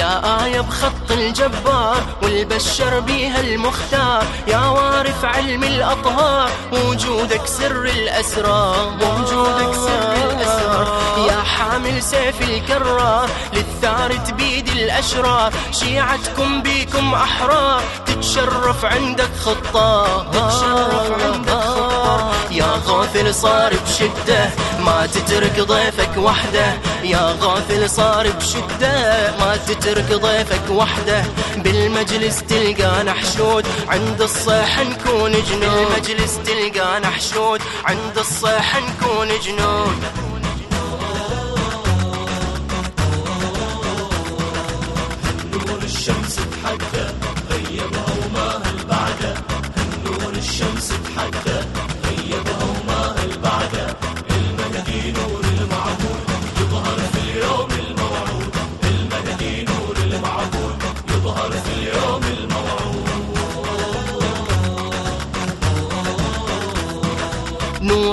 يا آية بخط الجبار والبشر بيها المختار يا وارث علم الأطهار وجودك سر الأسرار وجودك سر الأسرار يا حامل سيف الكرار للثار تبيد الأشرار شيعتكم بيكم أحرار تتشرف عندك خطار تتشرف عندك غافل صار بشدة. ما تترك ضيفك وحده. يا غافل صار بشدة. ما تترك ضيفك وحده. بالمجلس تلقانا حشود عند الصيح نكون جنود. بالمجلس تلقانا حشود عند الصيح نكون جنود. الشمس تحدى. غيبها وما هل بعده نور الشمس تحدى.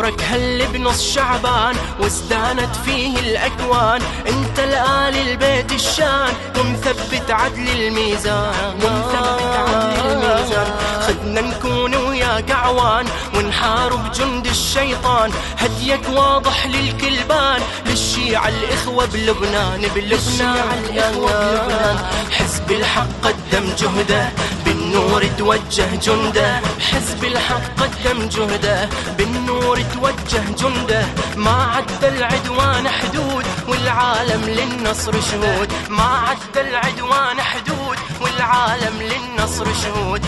نورك هل بنص شعبان وازدانت فيه الأكوان. انت الآل البيت الشان ومثبت عدل الميزان. ومثبت عدل الميزان. خدنا نكون وياك عوان ونحارب جند الشيطان. هديك واضح للكلبان للشيعة الإخوة بلبنان بلبنان. الإخوة بلبنان. حزب الحق قدم جهده بالنور توجه جنده حزب الحق قدم جهده. بالنور توجه جنده ما عد العدوان حدود والعالم للنصر شهود. ما عد العدوان حدود والعالم للنصر شهود.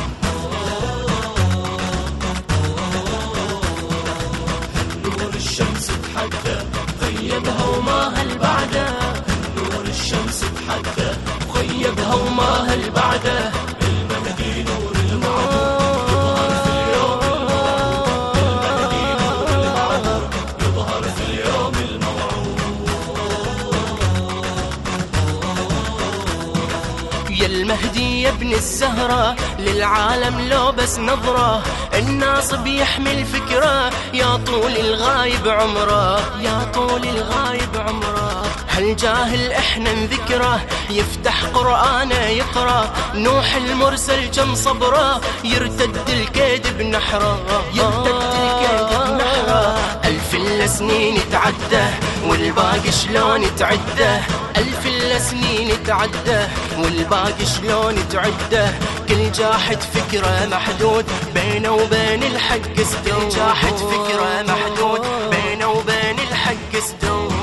نور الشمس تحدى غيبها وما هل بعده نور الشمس تحدى غيبها وما هل بعده المهدي يا ابن الزهرة للعالم لو بس نظرة. الناس بيحمل فكرة يا طول الغايب عمره يا طول الغايب عمره. هالجاهل إحنا نذكره؟ يفتح قرآنه يقرأ. نوح المرسل كم صبره يرتد الكيد بنحره. يرتد الكيد بنحره. ألف السنين تعدى والباقي شلون تعده؟ ألف السنين تعدى والباقي شلون تعده؟ كل جاحد فكرة محدود بينه وبين الحق استو جاحد فكرة محدود بينه وبين الحق استو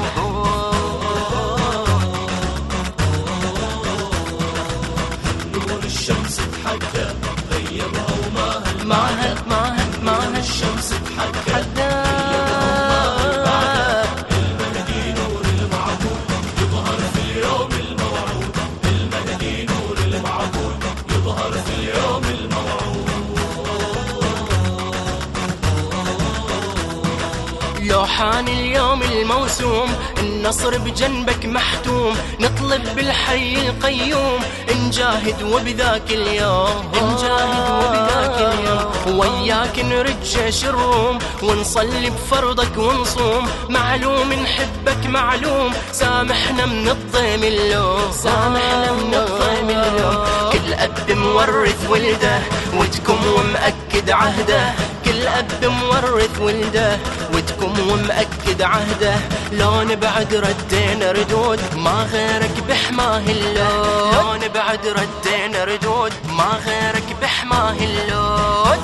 حان اليوم الموسوم. النصر بجنبك محتوم. نطلب بالحي القيوم. نجاهد وبذاك اليوم. نجاهد وبذاك اليوم. وياك نرد جيش الروم ونصلي بفرضك ونصوم. معلوم نحبك معلوم. سامحنا من الضيم اللوم. سامحنا من الضيم اللوم. كل أب مورث ولده. وتكم ومأكد عهده. كل أب مورث ولده وتكم ومأكد عهده. لون بعد ردينا ردود ما غيرك بحماه اللود لون بعد ردينا ردود ما غيرك بحماه اللود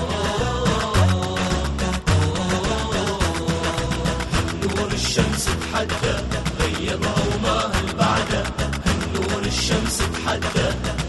نور الشمس تحدى غيبها وما هل بعده. نور الشمس تحدى.